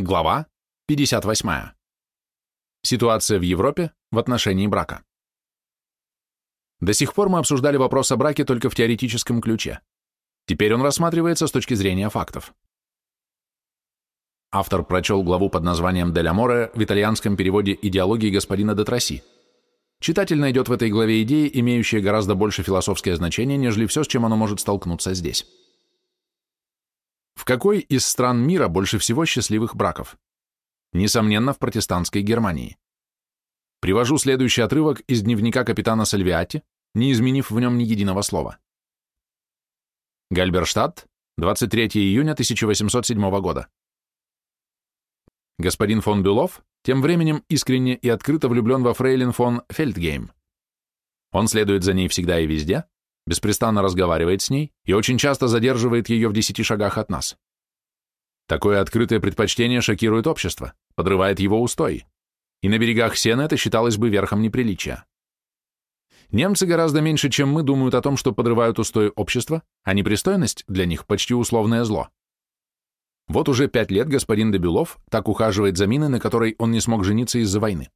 Глава 58. Ситуация в Европе в отношении брака. До сих пор мы обсуждали вопрос о браке только в теоретическом ключе. Теперь он рассматривается с точки зрения фактов. Автор прочел главу под названием «Дель Аморе» в итальянском переводе «Идеологии господина Детраси». Читатель найдет в этой главе идеи, имеющие гораздо больше философское значение, нежели все, с чем оно может столкнуться здесь. В какой из стран мира больше всего счастливых браков? Несомненно, в протестантской Германии. Привожу следующий отрывок из дневника капитана Сальвиати, не изменив в нем ни единого слова. Гальберштадт, 23 июня 1807 года. Господин фон Бюлов тем временем искренне и открыто влюблен во фрейлин фон Фельдгейм. Он следует за ней всегда и везде, беспрестанно разговаривает с ней и очень часто задерживает ее в десяти шагах от нас. Такое открытое предпочтение шокирует общество, подрывает его устой, и на берегах Сены это считалось бы верхом неприличия. Немцы гораздо меньше, чем мы, думают о том, что подрывают устой общества, а непристойность для них почти условное зло. Вот уже пять лет господин Дебюлов так ухаживает за миной, на которой он не смог жениться из-за войны.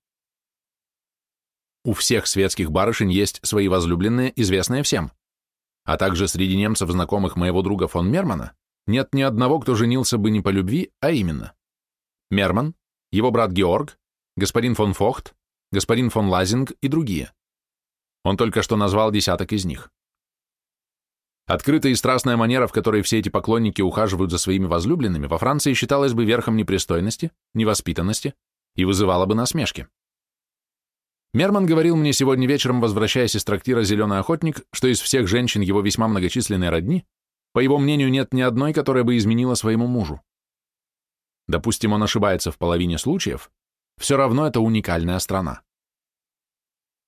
У всех светских барышень есть свои возлюбленные, известные всем а также среди немцев, знакомых моего друга фон Мермана, нет ни одного, кто женился бы не по любви, а именно. Мерман, его брат Георг, господин фон Фохт, господин фон Лазинг и другие. Он только что назвал десяток из них. Открытая и страстная манера, в которой все эти поклонники ухаживают за своими возлюбленными, во Франции считалась бы верхом непристойности, невоспитанности и вызывала бы насмешки. Мерман говорил мне сегодня вечером, возвращаясь из трактира «Зеленый охотник», что из всех женщин его весьма многочисленной родни, по его мнению, нет ни одной, которая бы изменила своему мужу. Допустим, он ошибается в половине случаев, все равно это уникальная страна.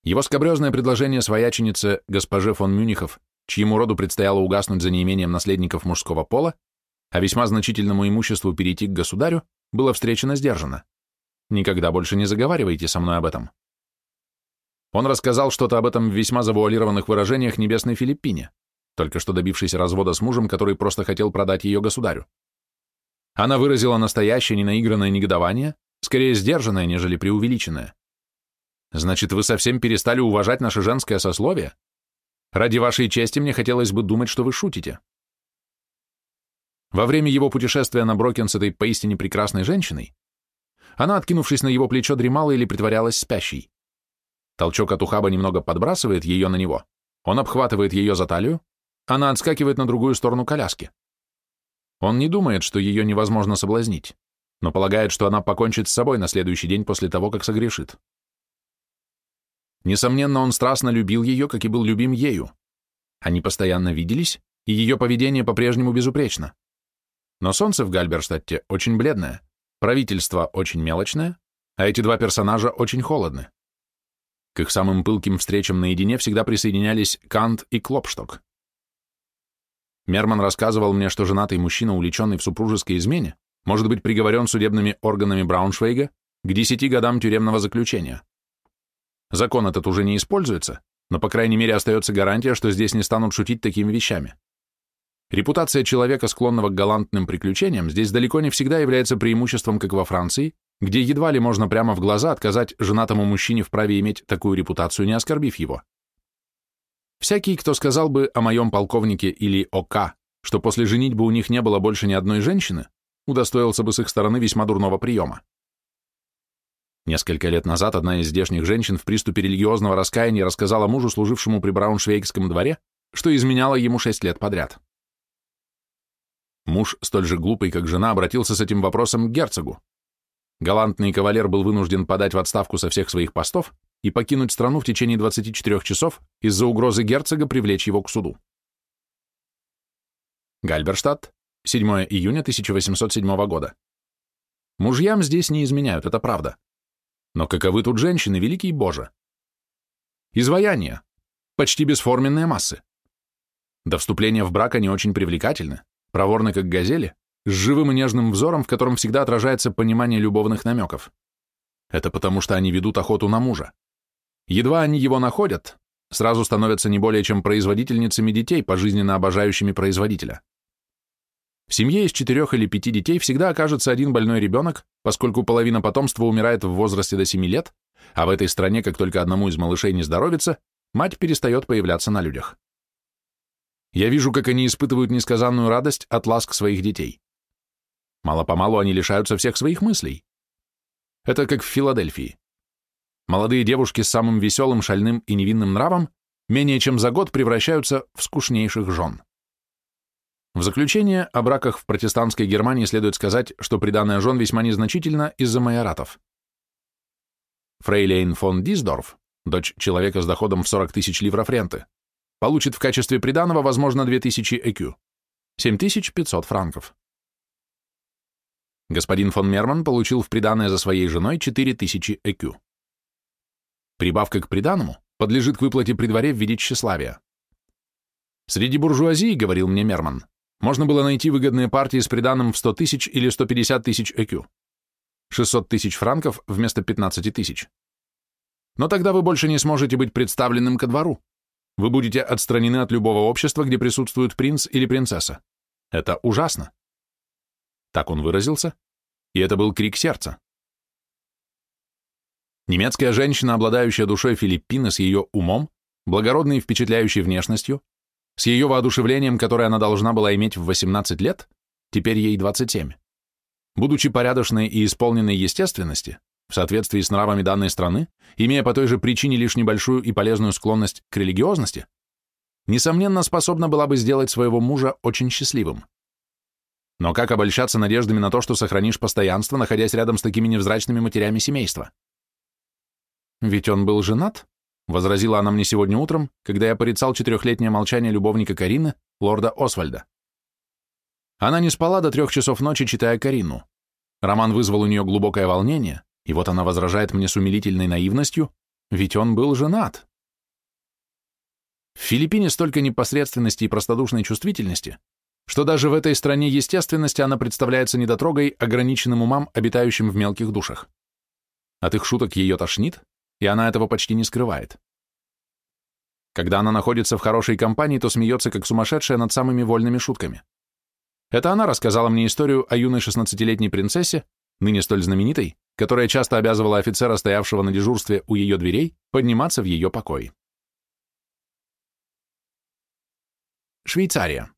Его скобрезное предложение свояченице госпоже фон Мюнихов, чьему роду предстояло угаснуть за неимением наследников мужского пола, а весьма значительному имуществу перейти к государю, было встречено сдержанно. Никогда больше не заговаривайте со мной об этом. Он рассказал что-то об этом в весьма завуалированных выражениях небесной Филиппине, только что добившейся развода с мужем, который просто хотел продать ее государю. Она выразила настоящее ненаигранное негодование, скорее сдержанное, нежели преувеличенное. Значит, вы совсем перестали уважать наше женское сословие? Ради вашей чести мне хотелось бы думать, что вы шутите. Во время его путешествия на Брокен с этой поистине прекрасной женщиной, она, откинувшись на его плечо, дремала или притворялась спящей. Толчок от ухаба немного подбрасывает ее на него. Он обхватывает ее за талию, она отскакивает на другую сторону коляски. Он не думает, что ее невозможно соблазнить, но полагает, что она покончит с собой на следующий день после того, как согрешит. Несомненно, он страстно любил ее, как и был любим ею. Они постоянно виделись, и ее поведение по-прежнему безупречно. Но солнце в Гальберштадте очень бледное, правительство очень мелочное, а эти два персонажа очень холодны. К их самым пылким встречам наедине всегда присоединялись Кант и Клопшток. Мерман рассказывал мне, что женатый мужчина, увлеченный в супружеской измене, может быть приговорен судебными органами Брауншвейга к 10 годам тюремного заключения. Закон этот уже не используется, но, по крайней мере, остается гарантия, что здесь не станут шутить такими вещами. Репутация человека, склонного к галантным приключениям, здесь далеко не всегда является преимуществом, как во Франции, где едва ли можно прямо в глаза отказать женатому мужчине в праве иметь такую репутацию, не оскорбив его. Всякий, кто сказал бы о моем полковнике или о К, что после женитьбы у них не было больше ни одной женщины, удостоился бы с их стороны весьма дурного приема. Несколько лет назад одна из здешних женщин в приступе религиозного раскаяния рассказала мужу, служившему при Брауншвейгском дворе, что изменяла ему шесть лет подряд. Муж, столь же глупый, как жена, обратился с этим вопросом к герцогу, Галантный кавалер был вынужден подать в отставку со всех своих постов и покинуть страну в течение 24 часов из-за угрозы герцога привлечь его к суду. Гальберштадт, 7 июня 1807 года. Мужьям здесь не изменяют, это правда. Но каковы тут женщины, великий Боже? Изваяние, почти бесформенные массы. До вступления в брак они очень привлекательны, проворны, как газели, с живым и нежным взором, в котором всегда отражается понимание любовных намеков. Это потому, что они ведут охоту на мужа. Едва они его находят, сразу становятся не более чем производительницами детей, пожизненно обожающими производителя. В семье из четырех или пяти детей всегда окажется один больной ребенок, поскольку половина потомства умирает в возрасте до 7 лет, а в этой стране, как только одному из малышей не здоровится, мать перестает появляться на людях. Я вижу, как они испытывают несказанную радость от ласк своих детей. Мало-помалу они лишаются всех своих мыслей. Это как в Филадельфии. Молодые девушки с самым веселым, шальным и невинным нравом менее чем за год превращаются в скучнейших жен. В заключение, о браках в протестантской Германии следует сказать, что приданное жен весьма незначительно из-за майоратов. Фрейлейн фон Дисдорф, дочь человека с доходом в 40 тысяч ливров ренты, получит в качестве приданого, возможно, 2000 ЭКЮ, 7500 франков. Господин фон Мерман получил в приданное за своей женой 4000 ЭКЮ. Прибавка к приданому подлежит к выплате при дворе в виде тщеславия. Среди буржуазии, говорил мне Мерман, можно было найти выгодные партии с приданым в 100 тысяч или 150 тысяч ЭКЮ. 600 тысяч франков вместо 15 тысяч. Но тогда вы больше не сможете быть представленным ко двору. Вы будете отстранены от любого общества, где присутствует принц или принцесса. Это ужасно. Так он выразился, и это был крик сердца. Немецкая женщина, обладающая душой Филиппины с ее умом, благородной и впечатляющей внешностью, с ее воодушевлением, которое она должна была иметь в 18 лет, теперь ей 27. Будучи порядочной и исполненной естественности, в соответствии с нравами данной страны, имея по той же причине лишь небольшую и полезную склонность к религиозности, несомненно, способна была бы сделать своего мужа очень счастливым. Но как обольщаться надеждами на то, что сохранишь постоянство, находясь рядом с такими невзрачными матерями семейства? Ведь он был женат, возразила она мне сегодня утром, когда я порицал четырехлетнее молчание любовника Карины, лорда Освальда. Она не спала до трех часов ночи, читая Карину. Роман вызвал у нее глубокое волнение, и вот она возражает мне с умилительной наивностью, ведь он был женат. В Филиппине столько непосредственности и простодушной чувствительности, что даже в этой стране естественности она представляется недотрогой, ограниченным умам, обитающим в мелких душах. От их шуток ее тошнит, и она этого почти не скрывает. Когда она находится в хорошей компании, то смеется как сумасшедшая над самыми вольными шутками. Это она рассказала мне историю о юной 16-летней принцессе, ныне столь знаменитой, которая часто обязывала офицера, стоявшего на дежурстве у ее дверей, подниматься в ее покой. Швейцария.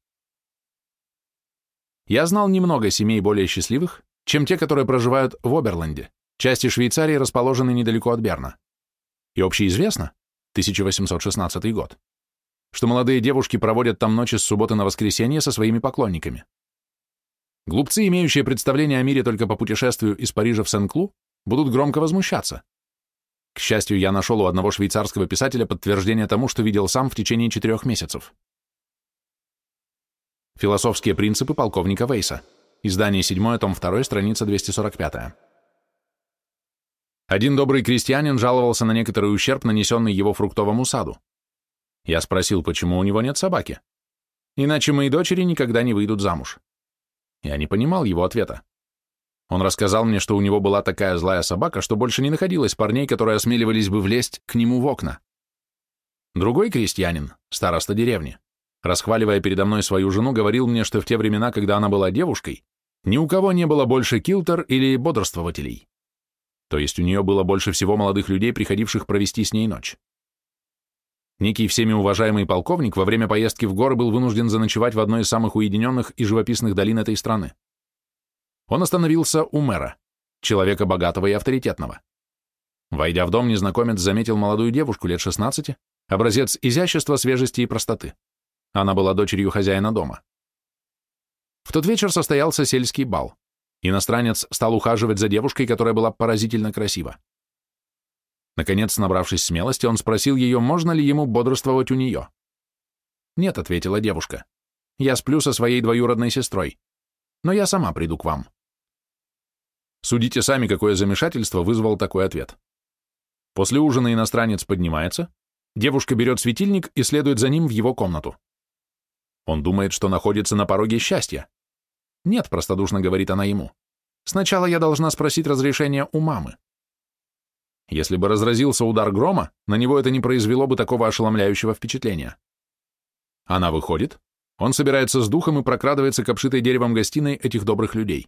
Я знал немного семей более счастливых, чем те, которые проживают в Оберленде, части Швейцарии, расположенной недалеко от Берна. И общеизвестно, 1816 год, что молодые девушки проводят там ночи с субботы на воскресенье со своими поклонниками. Глупцы, имеющие представление о мире только по путешествию из Парижа в Сен-Клу, будут громко возмущаться. К счастью, я нашел у одного швейцарского писателя подтверждение тому, что видел сам в течение четырех месяцев. Философские принципы полковника Вейса. Издание 7, том 2, страница 245. Один добрый крестьянин жаловался на некоторый ущерб, нанесенный его фруктовому саду. Я спросил, почему у него нет собаки. Иначе мои дочери никогда не выйдут замуж. Я не понимал его ответа. Он рассказал мне, что у него была такая злая собака, что больше не находилось парней, которые осмеливались бы влезть к нему в окна. Другой крестьянин, староста деревни, расхваливая передо мной свою жену, говорил мне, что в те времена, когда она была девушкой, ни у кого не было больше килтер или бодрствователей. То есть у нее было больше всего молодых людей, приходивших провести с ней ночь. Некий всеми уважаемый полковник во время поездки в горы был вынужден заночевать в одной из самых уединенных и живописных долин этой страны. Он остановился у мэра, человека богатого и авторитетного. Войдя в дом, незнакомец заметил молодую девушку лет 16, образец изящества, свежести и простоты. Она была дочерью хозяина дома. В тот вечер состоялся сельский бал. Иностранец стал ухаживать за девушкой, которая была поразительно красива. Наконец, набравшись смелости, он спросил ее, можно ли ему бодрствовать у нее. «Нет», — ответила девушка, — «я сплю со своей двоюродной сестрой, но я сама приду к вам». Судите сами, какое замешательство вызвал такой ответ. После ужина иностранец поднимается, девушка берет светильник и следует за ним в его комнату. Он думает, что находится на пороге счастья. «Нет», — простодушно говорит она ему. «Сначала я должна спросить разрешения у мамы». Если бы разразился удар грома, на него это не произвело бы такого ошеломляющего впечатления. Она выходит, Он собирается с духом и прокрадывается к обшитой деревом гостиной этих добрых людей.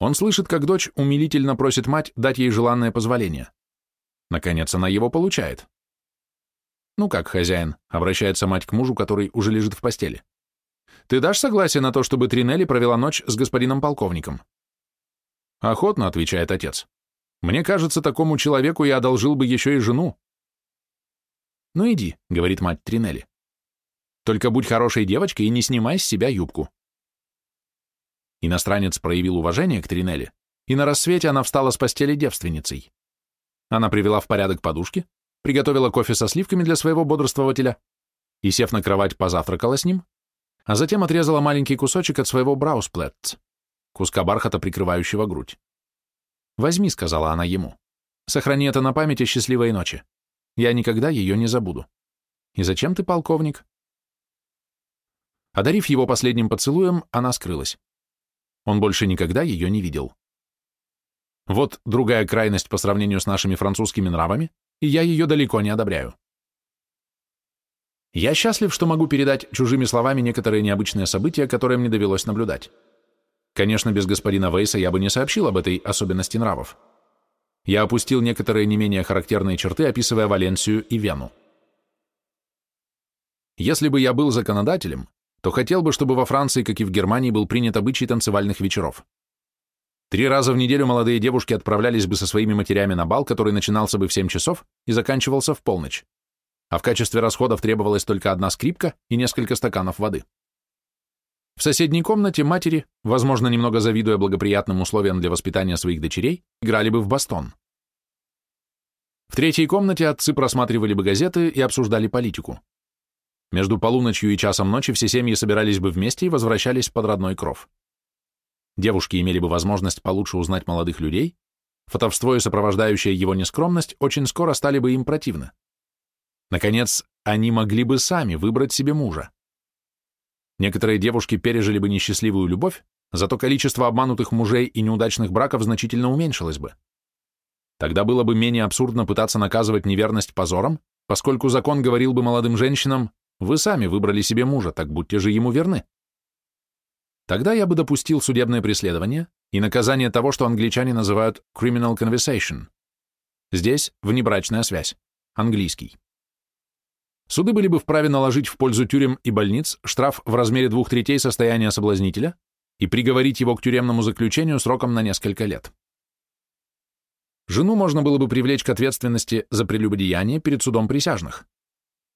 Он слышит, как дочь умилительно просит мать дать ей желанное позволение. Наконец она его получает. «Ну как, хозяин?» — обращается мать к мужу, который уже лежит в постели. «Ты дашь согласие на то, чтобы Тринелли провела ночь с господином полковником?» «Охотно», — отвечает отец. «Мне кажется, такому человеку я одолжил бы еще и жену». «Ну иди», — говорит мать Тринелли. «Только будь хорошей девочкой и не снимай с себя юбку». Иностранец проявил уважение к Тринелли, и на рассвете она встала с постели девственницей. Она привела в порядок подушки, приготовила кофе со сливками для своего бодрствователя и, сев на кровать, позавтракала с ним, а затем отрезала маленький кусочек от своего браусплетц, куска бархата, прикрывающего грудь. «Возьми», — сказала она ему, — «сохрани это на память о счастливой ночи. Я никогда ее не забуду. И зачем ты, полковник?» Одарив его последним поцелуем, она скрылась. Он больше никогда ее не видел. Вот другая крайность по сравнению с нашими французскими нравами, и я ее далеко не одобряю. Я счастлив, что могу передать чужими словами некоторые необычные события, которые мне довелось наблюдать. Конечно, без господина Вейса я бы не сообщил об этой особенности нравов. Я опустил некоторые не менее характерные черты, описывая Валенсию и Вену. Если бы я был законодателем, то хотел бы, чтобы во Франции, как и в Германии, был принят обычай танцевальных вечеров. Три раза в неделю молодые девушки отправлялись бы со своими матерями на бал, который начинался бы в 7 часов и заканчивался в полночь. А в качестве расходов требовалась только одна скрипка и несколько стаканов воды. В соседней комнате матери, возможно, немного завидуя благоприятным условиям для воспитания своих дочерей, играли бы в бастон. В третьей комнате отцы просматривали бы газеты и обсуждали политику. Между полуночью и часом ночи все семьи собирались бы вместе и возвращались под родной кров девушки имели бы возможность получше узнать молодых людей, фотовство и сопровождающая его нескромность очень скоро стали бы им противны. Наконец, они могли бы сами выбрать себе мужа. Некоторые девушки пережили бы несчастливую любовь, зато количество обманутых мужей и неудачных браков значительно уменьшилось бы. Тогда было бы менее абсурдно пытаться наказывать неверность позором, поскольку закон говорил бы молодым женщинам, вы сами выбрали себе мужа, так будьте же ему верны. Тогда я бы допустил судебное преследование и наказание того, что англичане называют criminal conversation. Здесь внебрачная связь. Английский. Суды были бы вправе наложить в пользу тюрем и больниц штраф в размере двух третей состояния соблазнителя и приговорить его к тюремному заключению сроком на несколько лет. Жену можно было бы привлечь к ответственности за прелюбодеяние перед судом присяжных.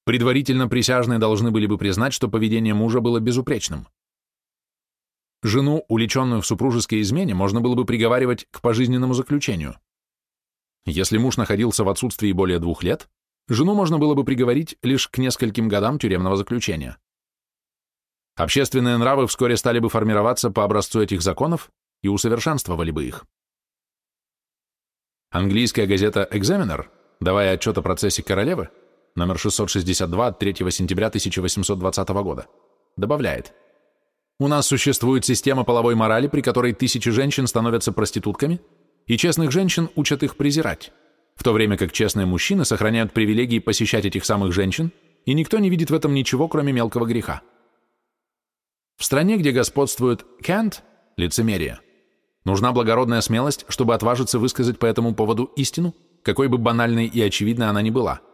Предварительно присяжные должны были бы признать, что поведение мужа было безупречным. Жену, уличенную в супружеской измене, можно было бы приговаривать к пожизненному заключению. Если муж находился в отсутствии более двух лет, жену можно было бы приговорить лишь к нескольким годам тюремного заключения. Общественные нравы вскоре стали бы формироваться по образцу этих законов и усовершенствовали бы их. Английская газета «Экзаменер», давая отчет о процессе королевы, номер 662 от 3 сентября 1820 года, добавляет – у нас существует система половой морали, при которой тысячи женщин становятся проститутками, и честных женщин учат их презирать, в то время как честные мужчины сохраняют привилегии посещать этих самых женщин, и никто не видит в этом ничего, кроме мелкого греха. В стране, где господствует Кент, лицемерие, нужна благородная смелость, чтобы отважиться высказать по этому поводу истину, какой бы банальной и очевидной она ни была –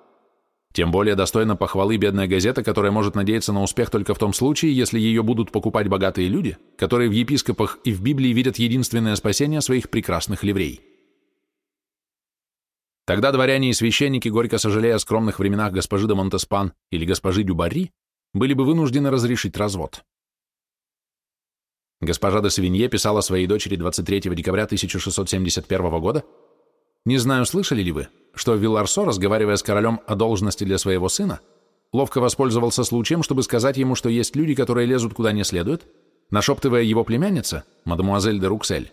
тем более достойна похвалы бедная газета, которая может надеяться на успех только в том случае, если ее будут покупать богатые люди, которые в епископах и в Библии видят единственное спасение своих прекрасных ливрей. Тогда дворяне и священники, горько сожалея о скромных временах госпожи де Монтеспан или госпожи Дюбари, были бы вынуждены разрешить развод. Госпожа де Савинье писала своей дочери 23 декабря 1671 года, «Не знаю, слышали ли вы, что Вилларсо, разговаривая с королем о должности для своего сына, ловко воспользовался случаем, чтобы сказать ему, что есть люди, которые лезут куда не следует, нашептывая его племянница, мадемуазель де Руксель,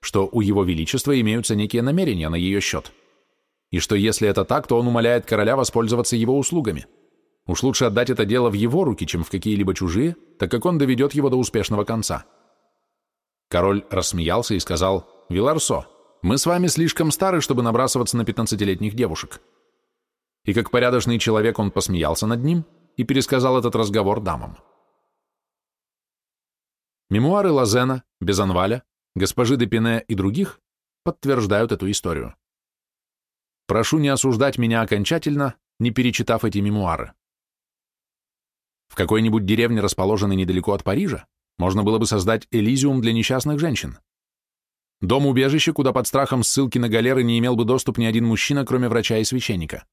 что у его величества имеются некие намерения на ее счет, и что если это так, то он умоляет короля воспользоваться его услугами. Уж лучше отдать это дело в его руки, чем в какие-либо чужие, так как он доведет его до успешного конца. Король рассмеялся и сказал, «Виларсо, мы с вами слишком стары, чтобы набрасываться на пятнадцатилетних девушек. И как порядочный человек он посмеялся над ним и пересказал этот разговор дамам. Мемуары Лазена, Безанваля, госпожи де Пине и других подтверждают эту историю. Прошу не осуждать меня окончательно, не перечитав эти мемуары. В какой-нибудь деревне, расположенной недалеко от Парижа, можно было бы создать элизиум для несчастных женщин. Дом-убежище, куда под страхом ссылки на галеры не имел бы доступ ни один мужчина, кроме врача и священника.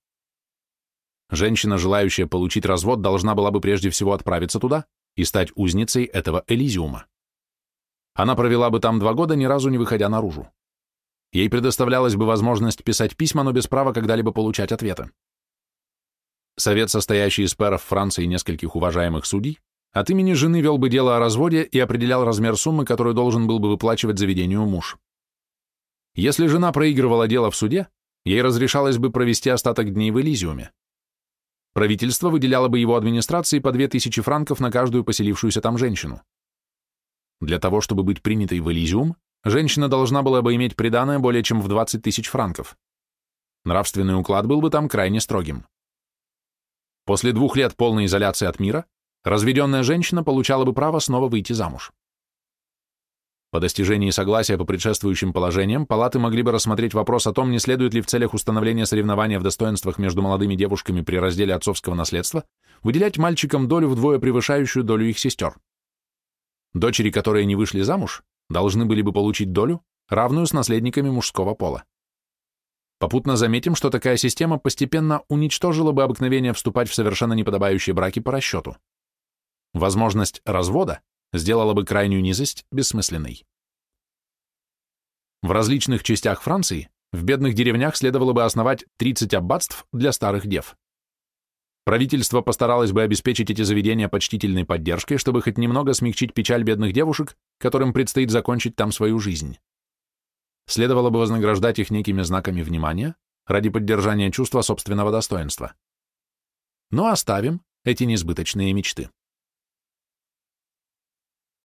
Женщина, желающая получить развод, должна была бы прежде всего отправиться туда и стать узницей этого элизиума. Она провела бы там два года, ни разу не выходя наружу. Ей предоставлялась бы возможность писать письма, но без права когда-либо получать ответы. Совет, состоящий из пэров Франции и нескольких уважаемых судей, от имени жены вел бы дело о разводе и определял размер суммы, которую должен был бы выплачивать заведению муж. Если жена проигрывала дело в суде, ей разрешалось бы провести остаток дней в Элизиуме. Правительство выделяло бы его администрации по 2000 франков на каждую поселившуюся там женщину. Для того, чтобы быть принятой в Элизиум, женщина должна была бы иметь приданое более чем в 20 тысяч франков. Нравственный уклад был бы там крайне строгим. После двух лет полной изоляции от мира разведенная женщина получала бы право снова выйти замуж. По достижении согласия по предшествующим положениям палаты могли бы рассмотреть вопрос о том, не следует ли в целях установления соревнования в достоинствах между молодыми девушками при разделе отцовского наследства выделять мальчикам долю вдвое превышающую долю их сестер. Дочери, которые не вышли замуж, должны были бы получить долю, равную с наследниками мужского пола. Попутно заметим, что такая система постепенно уничтожила бы обыкновение вступать в совершенно неподобающие браки по расчету. Возможность развода сделала бы крайнюю низость бессмысленной. В различных частях Франции в бедных деревнях следовало бы основать 30 аббатств для старых дев. Правительство постаралось бы обеспечить эти заведения почтительной поддержкой, чтобы хоть немного смягчить печаль бедных девушек, которым предстоит закончить там свою жизнь. Следовало бы вознаграждать их некими знаками внимания ради поддержания чувства собственного достоинства. Но оставим эти несбыточные мечты.